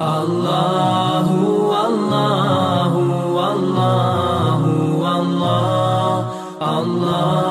Allahu, Allahu, Allahu, Allah, Allah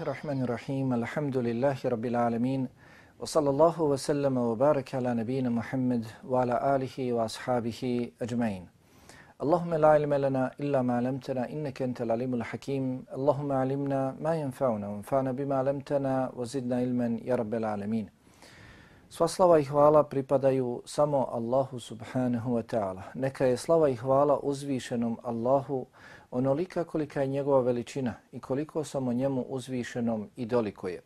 Bismillahirrahmanirrahim. Alhamdulillahi rabbil alamin. Wa sallallahu wa sallama wa baraka ala nabina Muhammad wa ala alihi wa ashabihi ajma'in. Allahumma la ilma lana illa ma 'allamtana innaka antal alimul hakim. Allahumma 'allimna ma yanfa'una wanfa'na bima 'allamtana wa zidna ilman ya rabbil alamin. Sva slava i hvala pripadaju samo Allahu subhanahu wa ta'ala. Neka je slava i hvala uzvišenom Allahu onolika kolika je njegova veličina i koliko samo njemu uzvišenom i dolikuje.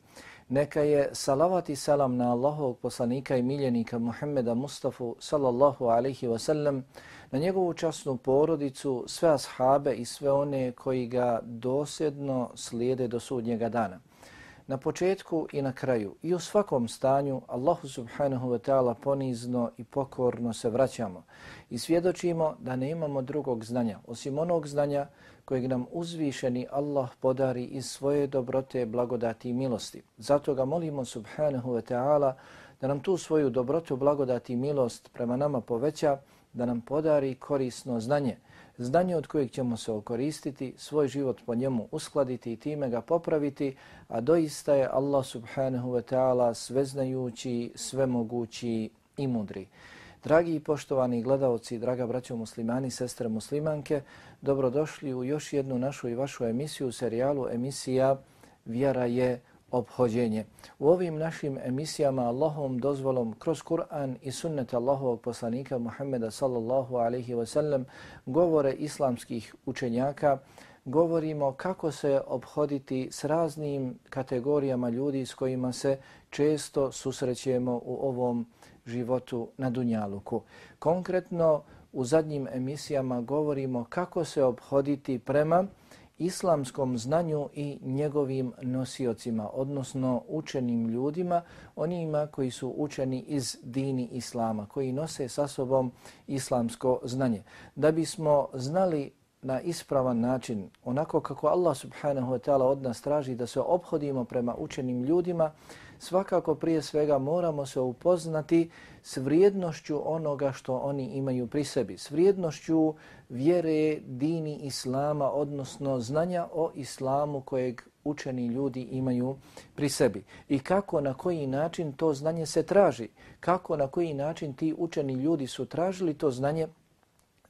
Neka je salavat i salam na Allahovog poslanika i miljenika Muhammeda Mustafa sallallahu alaihi wa sallam, na njegovu časnu porodicu, sve ashabe i sve one koji ga dosjedno slijede do sudnjega dana. Na početku i na kraju i u svakom stanju Allahu subhanahu wa ta'ala ponizno i pokorno se vraćamo i svjedočimo da ne imamo drugog znanja osim onog znanja kojeg nam uzvišeni Allah podari iz svoje dobrote, blagodati i milosti. Zato ga molimo subhanahu wa ta'ala da nam tu svoju dobrotu, blagodati i milost prema nama poveća, da nam podari korisno znanje, znanje od kojeg ćemo se okoristiti, svoj život po njemu uskladiti i time ga popraviti, a doista je Allah subhanahu wa ta'ala sveznajući, svemogući i mudri. Dragi i poštovani gledalci, draga braćo muslimani, sestre muslimanke, dobrodošli u još jednu našu i vašu emisiju, serijalu emisija Vjera je obhođenje. U ovim našim emisijama Allahom dozvolom kroz Kur'an i sunnet Allahovog poslanika Muhammeda sallallahu alaihi wa sallam govore islamskih učenjaka, govorimo kako se obhoditi s raznim kategorijama ljudi s kojima se često susrećemo u ovom životu na Dunjaluku. Konkretno u zadnjim emisijama govorimo kako se obhoditi prema islamskom znanju i njegovim nosiocima, odnosno učenim ljudima, onima koji su učeni iz dini islama, koji nose sa sobom islamsko znanje. Da bismo znali na ispravan način, onako kako Allah subhanahu wa ta'ala od nas traži da se obhodimo prema učenim ljudima, svakako prije svega moramo se upoznati s vrijednošću onoga što oni imaju pri sebi, s vrijednošću vjere, dini islama, odnosno znanja o islamu kojeg učeni ljudi imaju pri sebi. I kako, na koji način to znanje se traži, kako, na koji način ti učeni ljudi su tražili to znanje,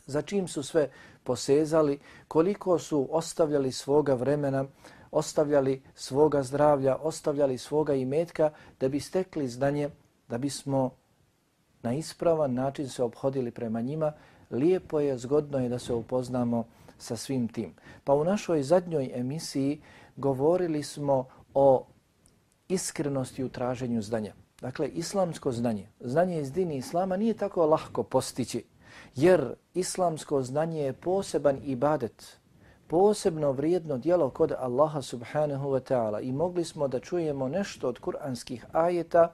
za čim su sve posezali, koliko su ostavljali svoga vremena, ostavljali svoga zdravlja, ostavljali svoga imetka da bi stekli znanje, da bismo na ispravan način se obhodili prema njima, lijepo je, zgodno je da se upoznamo sa svim tim. Pa u našoj zadnjoj emisiji govorili smo o iskrenosti u traženju znanja. Dakle, islamsko znanje, znanje iz dini islama nije tako lahko postići, jer islamsko znanje je poseban ibadet, posebno vrijedno dijelo kod Allaha subhanahu wa ta'ala i mogli smo da čujemo nešto od kuranskih ajeta,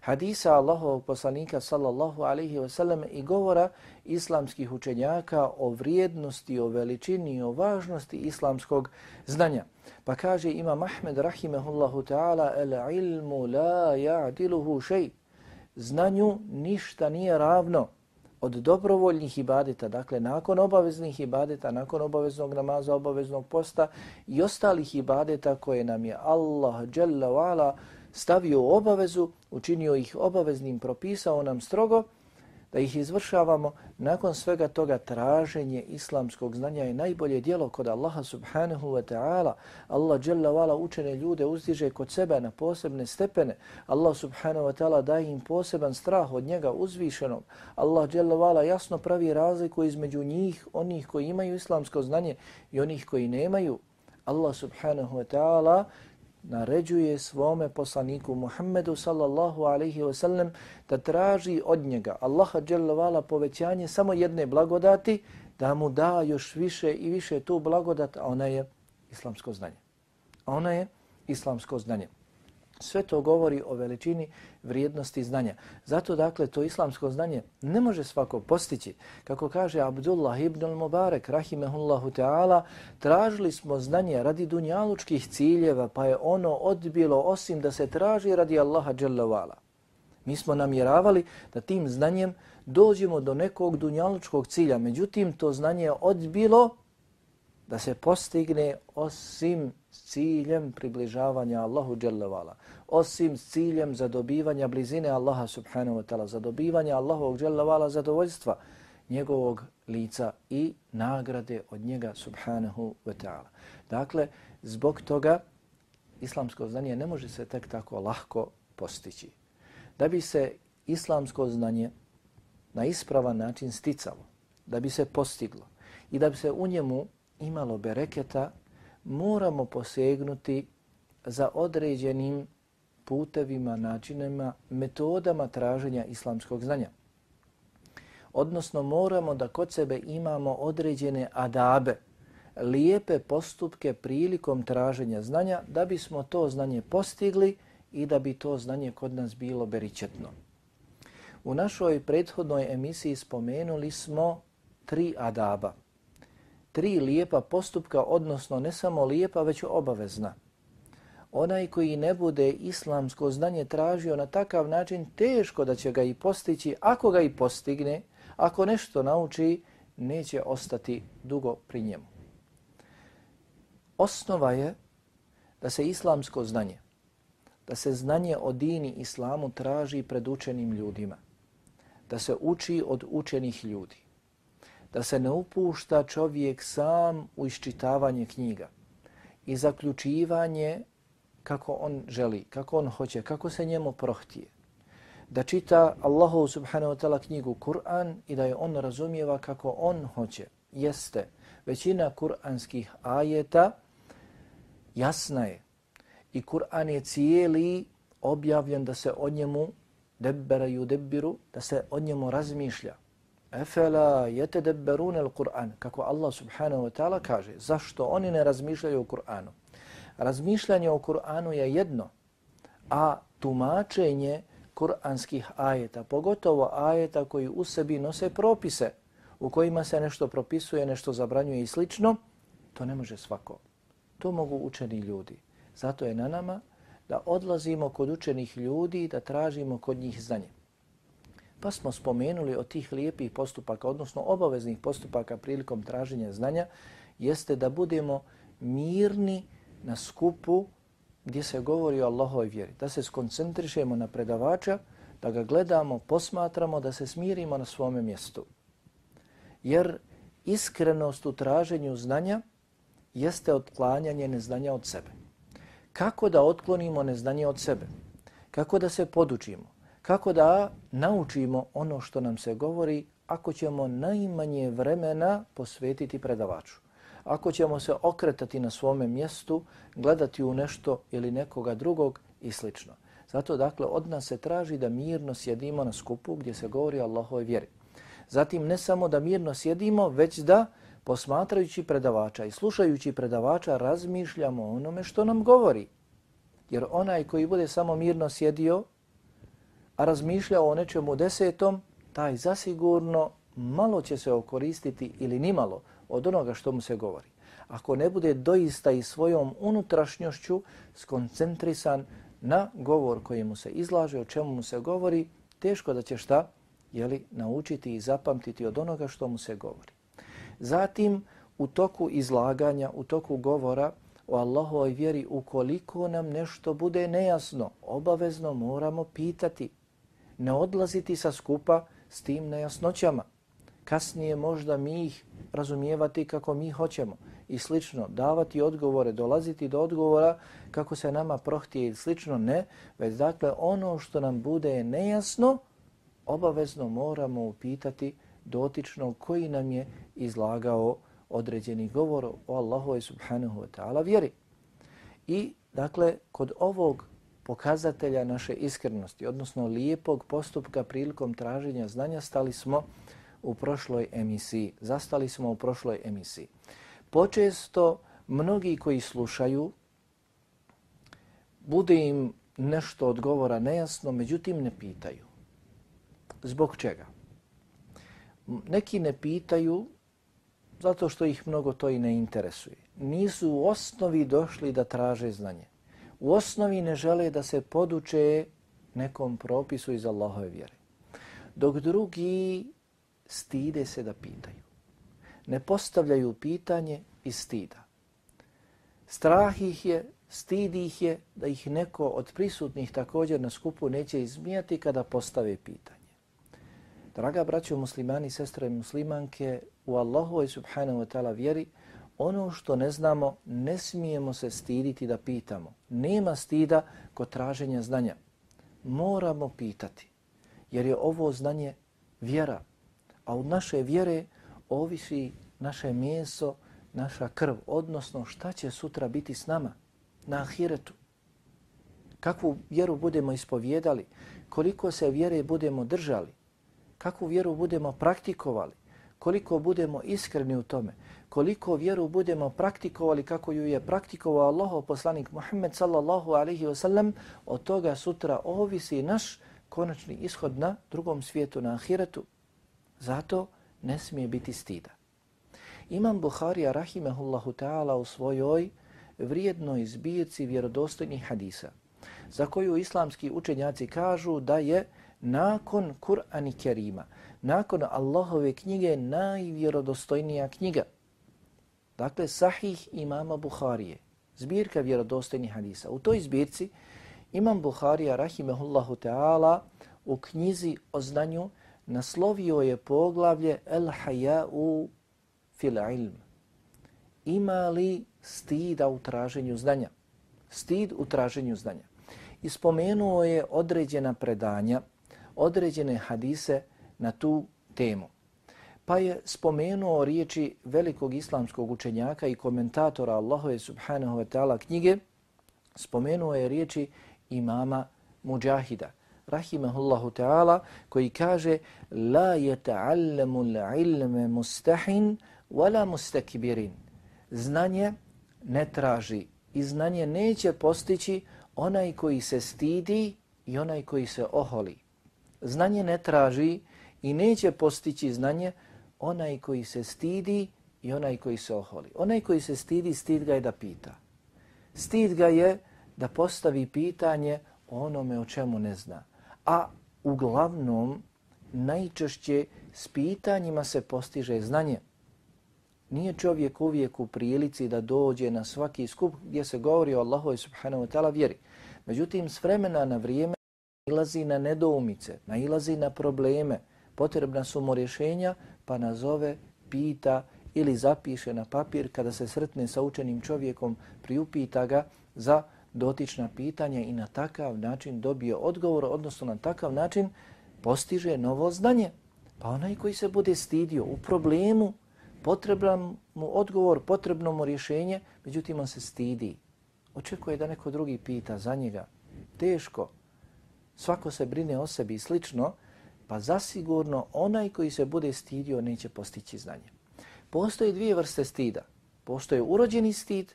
hadisa Allahovog poslanika sallallahu alaihi wasallam i govora islamskih učenjaka o vrijednosti, o veličini i o važnosti islamskog znanja. Pa kaže Imam Ahmed rahimehullahu ta'ala el ilmu la ja'diluhu šej. Znanju ništa nije ravno od dobrovoljnih ibadeta, dakle nakon obaveznih ibadeta, nakon obaveznog namaza, obaveznog posta i ostalih ibadeta koje nam je Allah Jalla wa'ala stavio obavezu, učinio ih obaveznim, propisao nam strogo, da ih izvršavamo, nakon svega toga traženje islamskog znanja je najbolje dijelo kod Allaha subhanahu wa ta'ala. Allah jalla vala učene ljude uzdiže kod sebe na posebne stepene. Allah subhanahu wa ta'ala daje im poseban strah od njega uzvišenog. Allah jalla vala jasno pravi razliku između njih, onih koji imaju islamsko znanje i onih koji nemaju. Allah subhanahu wa ta'ala naređuje svome poslaniku Muhammedu sallallahu alaihi wa sallam da traži od njega Allaha dželovala povećanje samo jedne blagodati da mu da još više i više tu blagodat, a ona je islamsko znanje. A ona je islamsko znanje. Sve to govori o veličini vrijednosti znanja. Zato dakle to islamsko znanje ne može svako postići. Kako kaže Abdullah ibn al-Mubarak rahimehullahu ta'ala, tražili smo znanje radi dunjalučkih ciljeva pa je ono odbilo osim da se traži radi Allaha dželle Mi smo namjeravali da tim znanjem dođemo do nekog dunjalučkog cilja. Međutim, to znanje je odbilo da se postigne osim s ciljem približavanja Allahu dželjavala, osim s ciljem zadobivanja blizine Allaha subhanahu wa ta'ala, zadobivanja Allahovog dželjavala zadovoljstva njegovog lica i nagrade od njega subhanahu wa ta'ala. Dakle, zbog toga islamsko znanje ne može se tek tako lahko postići. Da bi se islamsko znanje na ispravan način sticalo, da bi se postiglo i da bi se u njemu imalo bereketa, moramo posegnuti za određenim putevima, načinima, metodama traženja islamskog znanja. Odnosno moramo da kod sebe imamo određene adabe, lijepe postupke prilikom traženja znanja da bismo to znanje postigli i da bi to znanje kod nas bilo beričetno. U našoj prethodnoj emisiji spomenuli smo tri adaba – tri lijepa postupka, odnosno ne samo lijepa, već obavezna. Onaj koji ne bude islamsko znanje tražio na takav način, teško da će ga i postići. Ako ga i postigne, ako nešto nauči, neće ostati dugo pri njemu. Osnova je da se islamsko znanje, da se znanje o dini islamu traži pred učenim ljudima, da se uči od učenih ljudi da se ne upušta čovjek sam u iščitavanje knjiga i zaključivanje kako on želi, kako on hoće, kako se njemu prohtije. Da čita Allahu subhanahu wa ta'ala knjigu Kur'an i da je on razumijeva kako on hoće. Jeste, većina kur'anskih ajeta jasna je i Kur'an je cijeli objavljen da se o njemu debberaju debbiru, da se o njemu razmišlja. Efela yetedabbaruna al-Qur'an, kako Allah subhanahu wa ta'ala kaže, zašto oni ne razmišljaju o Kur'anu? Razmišljanje o Kur'anu je jedno, a tumačenje kur'anskih ajeta, pogotovo ajeta koji u sebi nose propise, u kojima se nešto propisuje, nešto zabranjuje i slično, to ne može svako. To mogu učeni ljudi. Zato je na nama da odlazimo kod učenih ljudi i da tražimo kod njih znanje. Pa smo spomenuli od tih lijepih postupaka, odnosno obaveznih postupaka prilikom traženja znanja, jeste da budemo mirni na skupu gdje se govori o Allahovoj vjeri. Da se skoncentrišemo na predavača, da ga gledamo, posmatramo, da se smirimo na svome mjestu. Jer iskrenost u traženju znanja jeste otklanjanje neznanja od sebe. Kako da otklonimo neznanje od sebe? Kako da se podučimo? Kako da naučimo ono što nam se govori ako ćemo najmanje vremena posvetiti predavaču. Ako ćemo se okretati na svome mjestu, gledati u nešto ili nekoga drugog i slično. Zato dakle od nas se traži da mirno sjedimo na skupu gdje se govori o Allahove vjeri. Zatim ne samo da mirno sjedimo, već da posmatrajući predavača i slušajući predavača razmišljamo o onome što nam govori. Jer onaj koji bude samo mirno sjedio, a razmišljao o nečemu desetom, taj zasigurno malo će se okoristiti ili nimalo od onoga što mu se govori. Ako ne bude doista i svojom unutrašnjošću skoncentrisan na govor koji mu se izlaže, o čemu mu se govori, teško da će šta jeli, naučiti i zapamtiti od onoga što mu se govori. Zatim, u toku izlaganja, u toku govora o Allahovoj vjeri, ukoliko nam nešto bude nejasno, obavezno moramo pitati, ne odlaziti sa skupa s tim nejasnoćama. Kasnije možda mi ih razumijevati kako mi hoćemo i slično, davati odgovore, dolaziti do odgovora kako se nama prohtije i slično, ne, već dakle ono što nam bude nejasno, obavezno moramo upitati dotičnog koji nam je izlagao određeni govor o Allahu subhanahu wa ta'ala vjeri. I dakle, kod ovog pokazatelja naše iskrenosti, odnosno lijepog postupka prilikom traženja znanja, stali smo u prošloj emisiji. Zastali smo u prošloj emisiji. Počesto mnogi koji slušaju, bude im nešto odgovora nejasno, međutim ne pitaju. Zbog čega? Neki ne pitaju zato što ih mnogo to i ne interesuje. Nisu u osnovi došli da traže znanje. U osnovi ne žele da se poduče nekom propisu iz Allahove vjere. Dok drugi stide se da pitaju. Ne postavljaju pitanje iz stida. Strah ih je, stid ih je da ih neko od prisutnih također na skupu neće izmijati kada postave pitanje. Draga braćo muslimani, sestre muslimanke, u Allahove subhanahu wa ta'ala vjeri, ono što ne znamo, ne smijemo se stiditi da pitamo. Nema stida kod traženja znanja. Moramo pitati, jer je ovo znanje vjera. A od naše vjere ovisi naše meso, naša krv, odnosno šta će sutra biti s nama na ahiretu. Kakvu vjeru budemo ispovjedali, koliko se vjere budemo držali, kakvu vjeru budemo praktikovali, koliko budemo iskreni u tome, koliko vjeru budemo praktikovali kako ju je praktikovao Allahov poslanik Muhammed sallallahu alaihi wasallam, od toga sutra ovisi naš konačni ishod na drugom svijetu, na ahiretu. Zato ne smije biti stida. Imam Buharija rahimehullahu ta'ala u svojoj vrijednoj zbirci vjerodostojnih hadisa, za koju islamski učenjaci kažu da je nakon Kur'ani Kerima, nakon Allahove knjige najvjerodostojnija knjiga. Dakle, sahih imama Buharije, zbirka vjerodostojnih hadisa. U toj zbirci imam Buharija, rahimehullahu ta'ala, u knjizi o znanju naslovio je poglavlje El haja'u fil ilm. Ima li stida u traženju znanja? Stid u traženju znanja. Ispomenuo je određena predanja, određene hadise na tu temu. Pa je spomenuo riječi velikog islamskog učenjaka i komentatora Allahove subhanahu wa ta'ala knjige, spomenuo je riječi imama Mujahida, rahimahullahu ta'ala, koji kaže La yeta'allamu l'ilme mustahin wala mustakibirin. Znanje ne traži i znanje neće postići onaj koji se stidi i onaj koji se oholi. Znanje ne traži i neće postići znanje onaj koji se stidi i onaj koji se oholi. Onaj koji se stidi, stid ga je da pita. Stid ga je da postavi pitanje o onome o čemu ne zna. A uglavnom, najčešće s pitanjima se postiže znanje. Nije čovjek uvijek u prilici da dođe na svaki skup gdje se govori o Allahu subhanahu wa ta'ala vjeri. Međutim, s vremena na vrijeme nailazi na nedoumice, nailazi na probleme, potrebna su mu rješenja, pa nazove, pita ili zapiše na papir kada se sretne sa učenim čovjekom, priupita ga za dotična pitanja i na takav način dobije odgovor, odnosno na takav način postiže novo znanje. Pa onaj koji se bude stidio u problemu, potreban mu odgovor, potrebno mu rješenje, međutim on se stidi. Očekuje da neko drugi pita za njega. Teško. Svako se brine o sebi i slično, pa zasigurno onaj koji se bude stidio neće postići znanje. Postoje dvije vrste stida. Postoje urođeni stid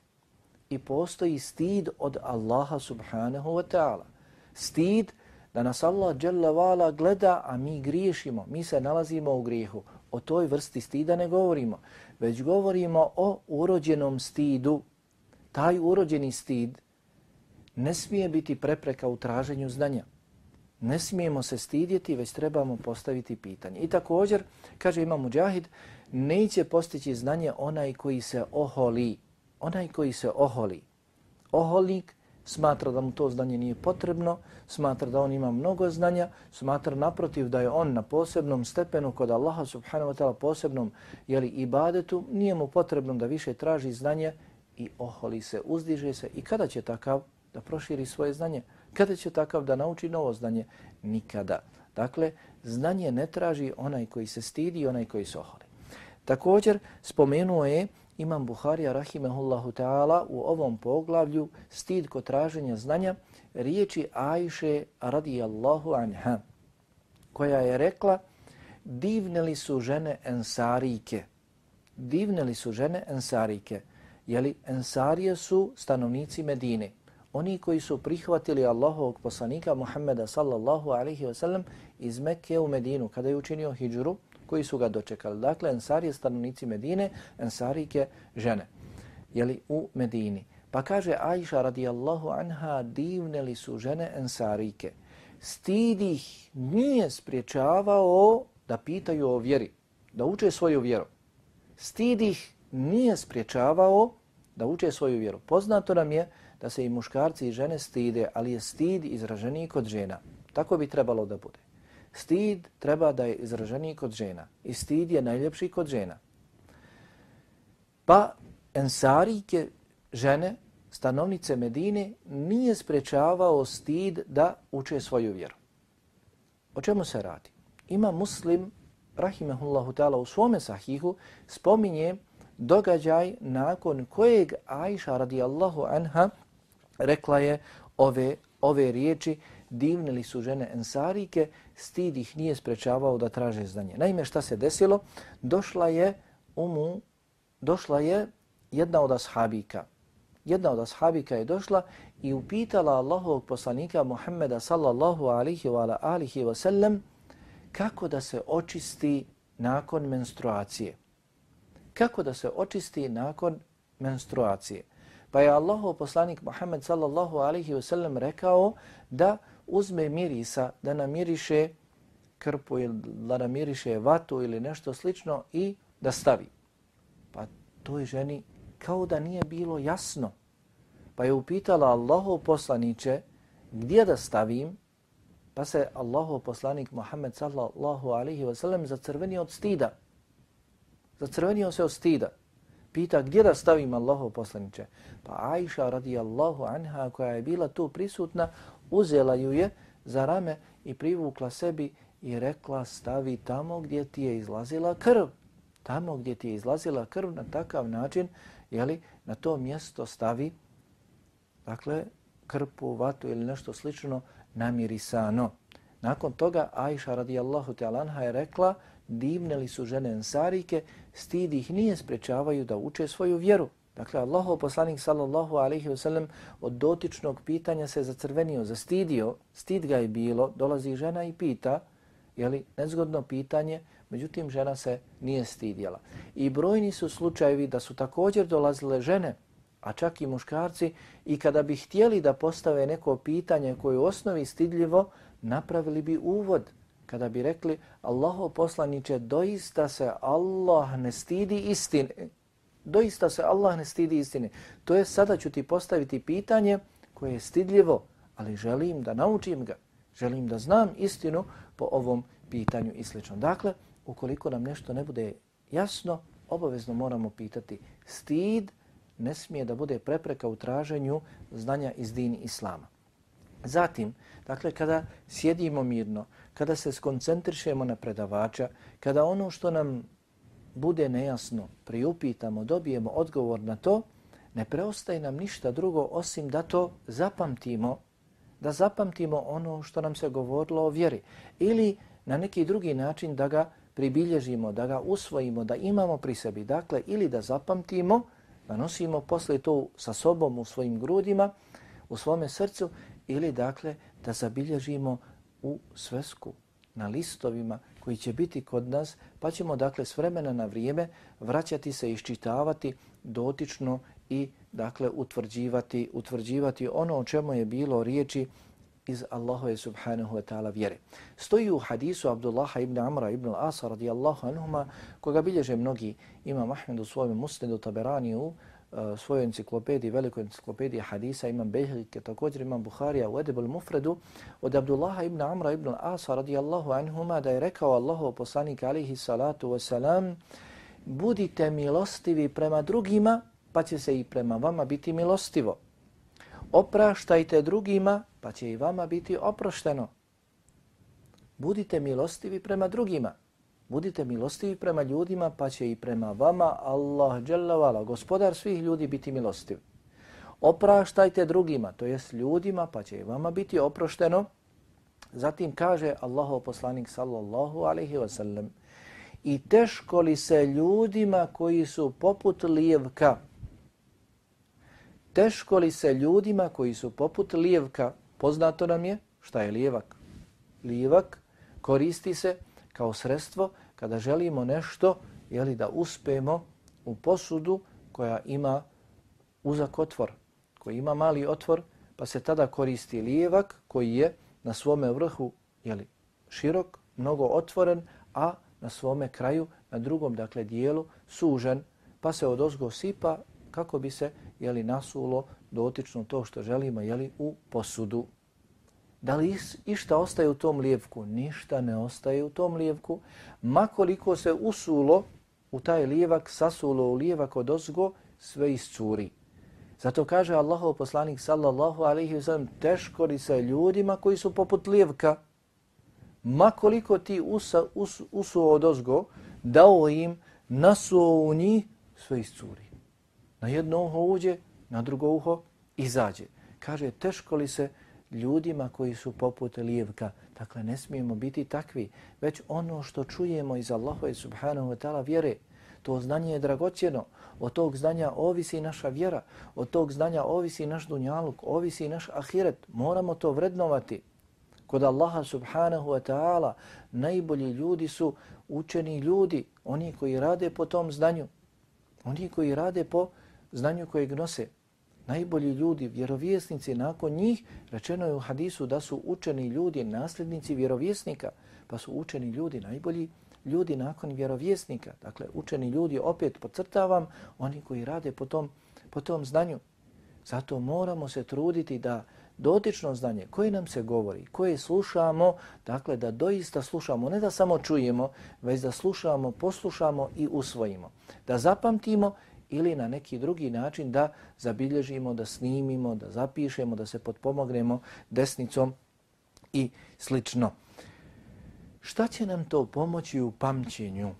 i postoji stid od Allaha subhanahu wa ta'ala. Stid da nas Allah vala gleda, a mi griješimo, mi se nalazimo u grijehu. O toj vrsti stida ne govorimo, već govorimo o urođenom stidu. Taj urođeni stid ne smije biti prepreka u traženju znanja. Ne smijemo se stidjeti, već trebamo postaviti pitanje. I također, kaže Imam Mujahid, neće postići znanje onaj koji se oholi. Onaj koji se oholi. Oholik smatra da mu to znanje nije potrebno, smatra da on ima mnogo znanja, smatra naprotiv da je on na posebnom stepenu kod Allaha subhanahu wa ta'ala posebnom jeli, ibadetu, nije mu potrebno da više traži znanje i oholi se, uzdiže se. I kada će takav da proširi svoje znanje? Kada će takav da nauči novo znanje? Nikada. Dakle, znanje ne traži onaj koji se stidi onaj koji se oholi. Također, spomenuo je Imam Buharija rahimehullahu ta'ala u ovom poglavlju stid kod traženja znanja riječi Ajše radijallahu anha koja je rekla divne li su žene ensarike divne li su žene ensarike jeli ensarije su stanovnici Medine oni koji su prihvatili Allahovog poslanika Muhammeda sallallahu alaihi wasallam iz Mekke u Medinu kada je učinio hijđuru koji su ga dočekali. Dakle, Ensari je stanovnici Medine, Ensarike žene. Jeli u Medini. Pa kaže Aisha radijallahu anha, divne li su žene Ensarike. Stid ih nije spriječavao da pitaju o vjeri, da uče svoju vjeru. Stid ih nije spriječavao da uče svoju vjeru. Poznato nam je da se i muškarci i žene stide, ali je stid izraženiji kod žena. Tako bi trebalo da bude. Stid treba da je izraženiji kod žena i stid je najljepši kod žena. Pa ensarike žene, stanovnice Medine, nije sprečavao stid da uče svoju vjeru. O čemu se radi? Ima muslim, rahimahullahu ta'ala, u svome sahihu spominje događaj nakon kojeg Aisha radijallahu anha rekla je ove, ove riječi divne li su žene ensarike, stid ih nije sprečavao da traže znanje. Naime, šta se desilo? Došla je umu, došla je jedna od ashabika. Jedna od ashabika je došla i upitala Allahovog poslanika Muhammeda sallallahu alihi wa alihi wa sallam kako da se očisti nakon menstruacije. Kako da se očisti nakon menstruacije. Pa je Allahov poslanik Muhammed sallallahu alaihi wa sallam rekao da uzme mirisa da namiriše krpu ili da namiriše vatu ili nešto slično i da stavi. Pa toj ženi kao da nije bilo jasno. Pa je upitala Allahov poslaniće gdje da stavim, pa se Allahov poslanik Muhammed sallallahu alaihi wa sallam zacrvenio od stida. Zacrvenio se od stida. Pita gdje da stavim Allahov poslaniče? Pa Aisha radijallahu anha koja je bila tu prisutna uzela ju je za rame i privukla sebi i rekla stavi tamo gdje ti je izlazila krv. Tamo gdje ti je izlazila krv na takav način, jeli, na to mjesto stavi dakle, krpu, vatu ili nešto slično namirisano. Nakon toga Aisha radijallahu ta'lanha je rekla divne li su žene ensarike, stid ih nije sprečavaju da uče svoju vjeru. Dakle, Allahov poslanik sallallahu alaihi wa sallam od dotičnog pitanja se zacrvenio, zastidio, stid ga je bilo, dolazi žena i pita, je li nezgodno pitanje, međutim žena se nije stidjela. I brojni su slučajevi da su također dolazile žene, a čak i muškarci, i kada bi htjeli da postave neko pitanje koje u osnovi stidljivo, napravili bi uvod. Kada bi rekli, Allahov poslaniće, doista se Allah ne stidi istine, Doista se Allah ne stidi istine. To je sada ću ti postaviti pitanje koje je stidljivo, ali želim da naučim ga. Želim da znam istinu po ovom pitanju i sl. Dakle, ukoliko nam nešto ne bude jasno, obavezno moramo pitati. Stid ne smije da bude prepreka u traženju znanja iz dini Islama. Zatim, dakle, kada sjedimo mirno, kada se skoncentrišemo na predavača, kada ono što nam bude nejasno, priupitamo, dobijemo odgovor na to, ne preostaje nam ništa drugo osim da to zapamtimo, da zapamtimo ono što nam se govorilo o vjeri ili na neki drugi način da ga pribilježimo, da ga usvojimo, da imamo pri sebi. Dakle, ili da zapamtimo, da nosimo posle to sa sobom u svojim grudima, u svome srcu, ili dakle da zabilježimo u svesku, na listovima koji će biti kod nas, pa ćemo dakle s vremena na vrijeme vraćati se i iščitavati dotično i dakle utvrđivati, utvrđivati ono o čemu je bilo riječi iz Allahove subhanahu wa ta'ala vjere. Stoji u hadisu Abdullaha ibn Amra ibn al-Asa radijallahu anhuma, koga bilježe mnogi, imam Ahmed u svojom musnedu Taberaniju, Eh, svojoj enciklopediji, velikoj enciklopediji hadisa, imam Behike, također imam Buharija u Edebul Mufredu, od Abdullaha ibn Amra ibn al-Asa radijallahu anhuma, da je rekao Allahov poslanik alihi salatu wasalam, budite milostivi prema drugima, pa će se i prema vama biti milostivo. Opraštajte drugima, pa će i vama biti oprošteno. Budite milostivi prema drugima. Budite milostivi prema ljudima, pa će i prema vama Allah, dželavala, gospodar svih ljudi, biti milostiv. Opraštajte drugima, to jest ljudima, pa će i vama biti oprošteno. Zatim kaže Allahov poslanik sallallahu alaihi wasallam i teško li se ljudima koji su poput lijevka, teško li se ljudima koji su poput lijevka, poznato nam je šta je lijevak. Lijevak koristi se kao sredstvo kada želimo nešto jeli, da uspemo u posudu koja ima uzak otvor, koji ima mali otvor, pa se tada koristi lijevak koji je na svome vrhu jeli, širok, mnogo otvoren, a na svome kraju, na drugom dakle dijelu, sužen, pa se od ozgo sipa kako bi se jeli, nasulo dotično to što želimo jeli, u posudu. Da li išta ostaje u tom lijevku? Ništa ne ostaje u tom lijevku. Makoliko se usulo u taj lijevak, sasulo u lijevak od ozgo, sve iscuri. Zato kaže Allahov poslanik sallallahu alaihi wa sallam, teško li se ljudima koji su poput lijevka, makoliko ti usa, us, usuo od ozgo, dao im, nasuo u njih, sve iscuri. Na jedno uho uđe, na drugo uho izađe. Kaže, teško li se ljudima koji su poput lijevka. Dakle, ne smijemo biti takvi, već ono što čujemo iz Allahove subhanahu wa ta'ala vjere, to znanje je dragocjeno. Od tog znanja ovisi naša vjera, od tog znanja ovisi naš dunjaluk, ovisi naš ahiret. Moramo to vrednovati. Kod Allaha subhanahu wa ta'ala najbolji ljudi su učeni ljudi, oni koji rade po tom znanju, oni koji rade po znanju kojeg nose najbolji ljudi, vjerovjesnici, nakon njih rečeno je u hadisu da su učeni ljudi, nasljednici vjerovjesnika, pa su učeni ljudi najbolji ljudi nakon vjerovjesnika. Dakle, učeni ljudi, opet podcrtavam, oni koji rade po tom, po tom znanju. Zato moramo se truditi da dotično znanje koje nam se govori, koje slušamo, dakle da doista slušamo, ne da samo čujemo, već da slušamo, poslušamo i usvojimo. Da zapamtimo ili na neki drugi način da zabilježimo, da snimimo, da zapišemo, da se potpomognemo desnicom i slično. Šta će nam to pomoći u pamćenju?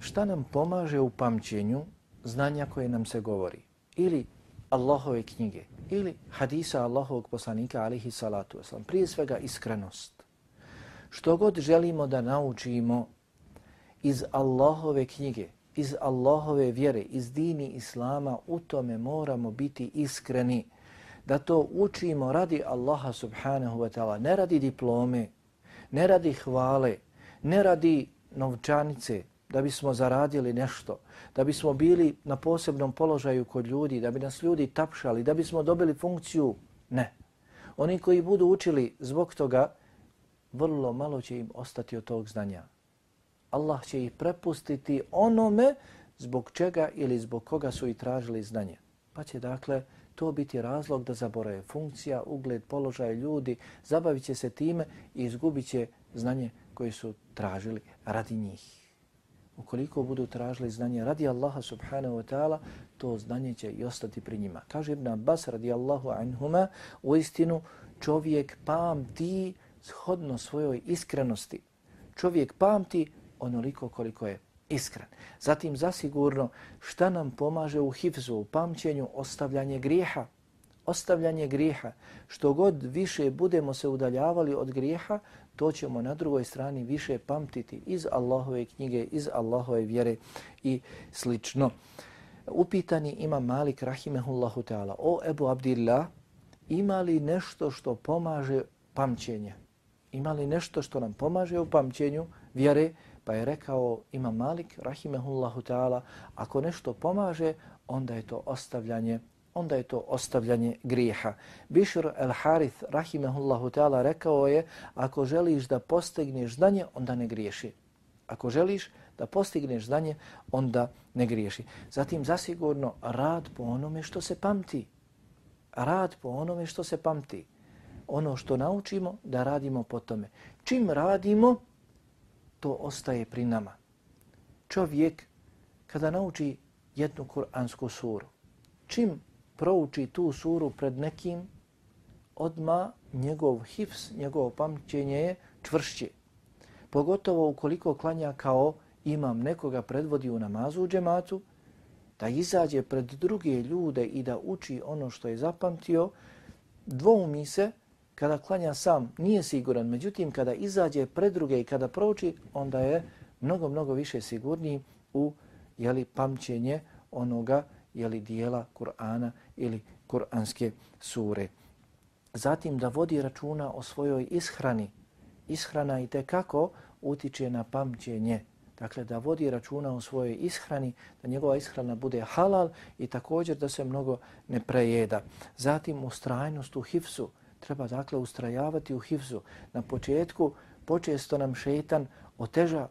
Šta nam pomaže u pamćenju znanja koje nam se govori? Ili Allahove knjige, ili hadisa Allahovog poslanika, alihi salatu wasalam. Prije svega iskrenost. Što god želimo da naučimo iz Allahove knjige, iz Allahove vjere, iz dini Islama, u tome moramo biti iskreni. Da to učimo radi Allaha subhanahu wa ta'ala, ne radi diplome, ne radi hvale, ne radi novčanice, da bismo zaradili nešto, da bismo bili na posebnom položaju kod ljudi, da bi nas ljudi tapšali, da bismo dobili funkciju. Ne. Oni koji budu učili zbog toga, vrlo malo će im ostati od tog znanja. Allah će ih prepustiti onome zbog čega ili zbog koga su i tražili znanje. Pa će dakle to biti razlog da zaborave funkcija, ugled, položaj ljudi, zabavit će se time i izgubit će znanje koje su tražili radi njih. Ukoliko budu tražili znanje radi Allaha subhanahu wa ta'ala, to znanje će i ostati pri njima. Kaže Ibn Abbas radijallahu anhuma, u istinu čovjek pamti shodno svojoj iskrenosti. Čovjek pamti onoliko koliko je iskren. Zatim zasigurno šta nam pomaže u hifzu, u pamćenju, ostavljanje grijeha. Ostavljanje grijeha. Što god više budemo se udaljavali od grijeha, to ćemo na drugoj strani više pamtiti iz Allahove knjige, iz Allahove vjere i slično. Upitani ima Malik Rahimehullahu Teala. O Ebu Abdillah, ima li nešto što pomaže pamćenje? Ima li nešto što nam pomaže u pamćenju vjere? Pa je rekao Ima Malik, rahimehullahu ta'ala, ako nešto pomaže, onda je to ostavljanje onda je to ostavljanje grijeha. Bishr el-Harith, rahimehullahu ta'ala, rekao je, ako želiš da postigneš znanje, onda ne griješi. Ako želiš da postigneš znanje, onda ne griješi. Zatim, zasigurno, rad po onome što se pamti. Rad po onome što se pamti. Ono što naučimo, da radimo po tome. Čim radimo, to ostaje pri nama. Čovjek, kada nauči jednu kuransku suru, čim prouči tu suru pred nekim, odma njegov hifs, njegovo pamćenje je čvršće. Pogotovo ukoliko klanja kao imam nekoga predvodi u namazu u džematu, da izađe pred druge ljude i da uči ono što je zapamtio, dvoumi se kada klanja sam, nije siguran. Međutim, kada izađe pred druge i kada prouči, onda je mnogo, mnogo više sigurniji u jeli, pamćenje onoga jeli, dijela Kur'ana ili Kur'anske sure. Zatim da vodi računa o svojoj ishrani. Ishrana i te kako utiče na pamćenje. Dakle, da vodi računa o svojoj ishrani, da njegova ishrana bude halal i također da se mnogo ne prejeda. Zatim ustrajnost u hifsu. Treba dakle ustrajavati u hifzu. Na početku počesto nam šetan oteža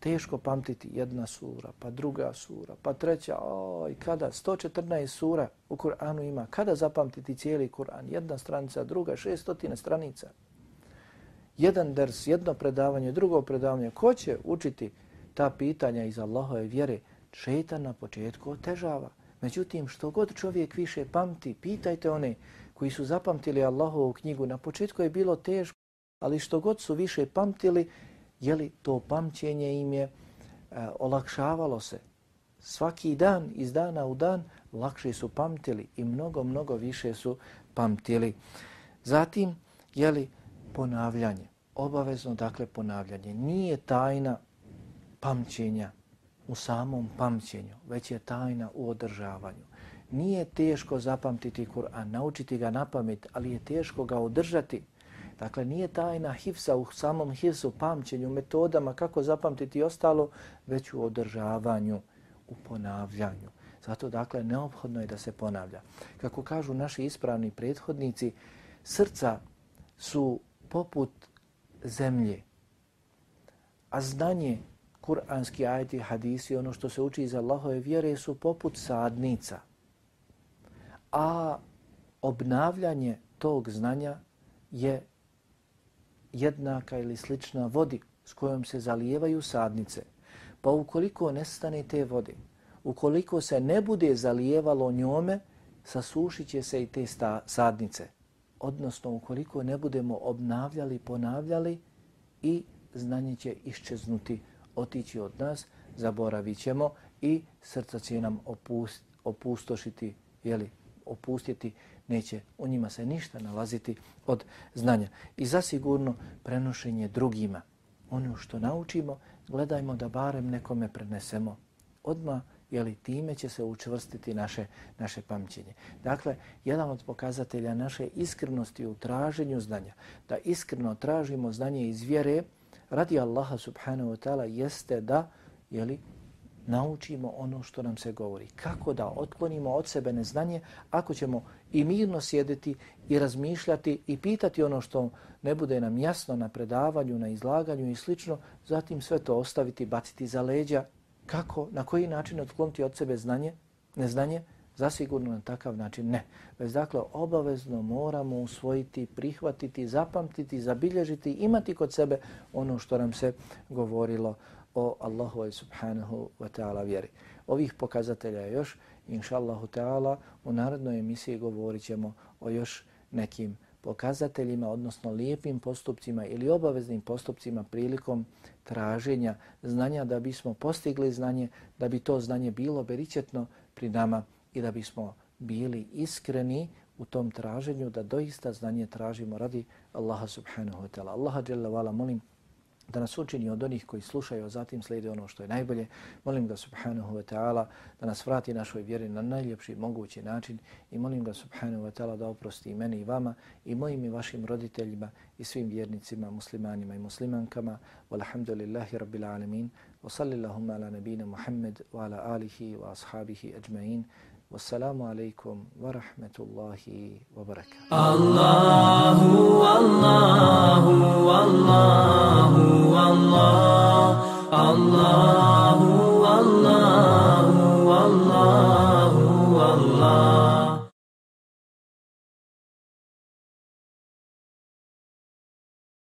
teško pamtiti jedna sura, pa druga sura, pa treća, oj, kada, 114 sura u Kur'anu ima, kada zapamtiti cijeli Kur'an, jedna stranica, druga, šestotine stranica, jedan ders, jedno predavanje, drugo predavanje, ko će učiti ta pitanja iz Allahove vjere, šeitan na početku otežava. Međutim, što god čovjek više pamti, pitajte one koji su zapamtili Allahovu knjigu, na početku je bilo teško, ali što god su više pamtili, je li to pamćenje im je e, olakšavalo se. Svaki dan, iz dana u dan, lakše su pamtili i mnogo, mnogo više su pamtili. Zatim, je li ponavljanje, obavezno dakle ponavljanje, nije tajna pamćenja u samom pamćenju, već je tajna u održavanju. Nije teško zapamtiti Kur'an, naučiti ga na pamet, ali je teško ga održati. Dakle, nije tajna hifsa u samom hifsu, pamćenju, metodama kako zapamtiti ostalo, već u održavanju, u ponavljanju. Zato, dakle, neophodno je da se ponavlja. Kako kažu naši ispravni prethodnici, srca su poput zemlje, a znanje, kuranski ajti, hadisi, ono što se uči iz Allahove vjere, su poput sadnica. A obnavljanje tog znanja je jednaka ili slična vodi s kojom se zalijevaju sadnice. Pa ukoliko nestane te vode, ukoliko se ne bude zalijevalo njome, sasušit će se i te sadnice. Odnosno, ukoliko ne budemo obnavljali, ponavljali i znanje će iščeznuti, otići od nas, zaboravit ćemo i srca će nam opust, opustošiti, jeli, opustiti neće u njima se ništa nalaziti od znanja. I zasigurno prenošenje drugima. Ono što naučimo, gledajmo da barem nekome prenesemo. Odma jeli time će se učvrstiti naše, naše pamćenje. Dakle, jedan od pokazatelja naše iskrenosti u traženju znanja, da iskreno tražimo znanje iz vjere, radi Allaha subhanahu wa ta'ala, jeste da jeli, naučimo ono što nam se govori. Kako da otklonimo od sebe neznanje ako ćemo i mirno sjediti i razmišljati i pitati ono što ne bude nam jasno na predavanju, na izlaganju i slično, zatim sve to ostaviti, baciti za leđa. Kako, na koji način otkloniti od sebe znanje, neznanje? Zasigurno na takav način ne. Već dakle, obavezno moramo usvojiti, prihvatiti, zapamtiti, zabilježiti, imati kod sebe ono što nam se govorilo o Allahu subhanahu wa ta'ala vjeri. Ovih pokazatelja još, inša Allahu ta'ala, u narodnoj emisiji govorit ćemo o još nekim pokazateljima, odnosno lijepim postupcima ili obaveznim postupcima prilikom traženja znanja da bismo postigli znanje, da bi to znanje bilo beričetno pri nama i da bismo bili iskreni u tom traženju da doista znanje tražimo radi Allaha subhanahu wa ta'ala. Allaha jalla vala molim da nas učini od onih koji slušaju, a zatim slijede ono što je najbolje. Molim ga subhanahu wa ta'ala da nas vrati našoj vjeri na najljepši mogući način i molim ga subhanahu wa ta'ala da oprosti i meni i vama i mojim i vašim roditeljima i svim vjernicima, muslimanima i muslimankama. Walhamdulillahi rabbil alamin. Wa sallillahumma ala nabina Muhammad wa ala alihi wa ashabihi ajma'in. والسلام عليكم ورحمة الله وبركاته. الله والله والله والله الله والله والله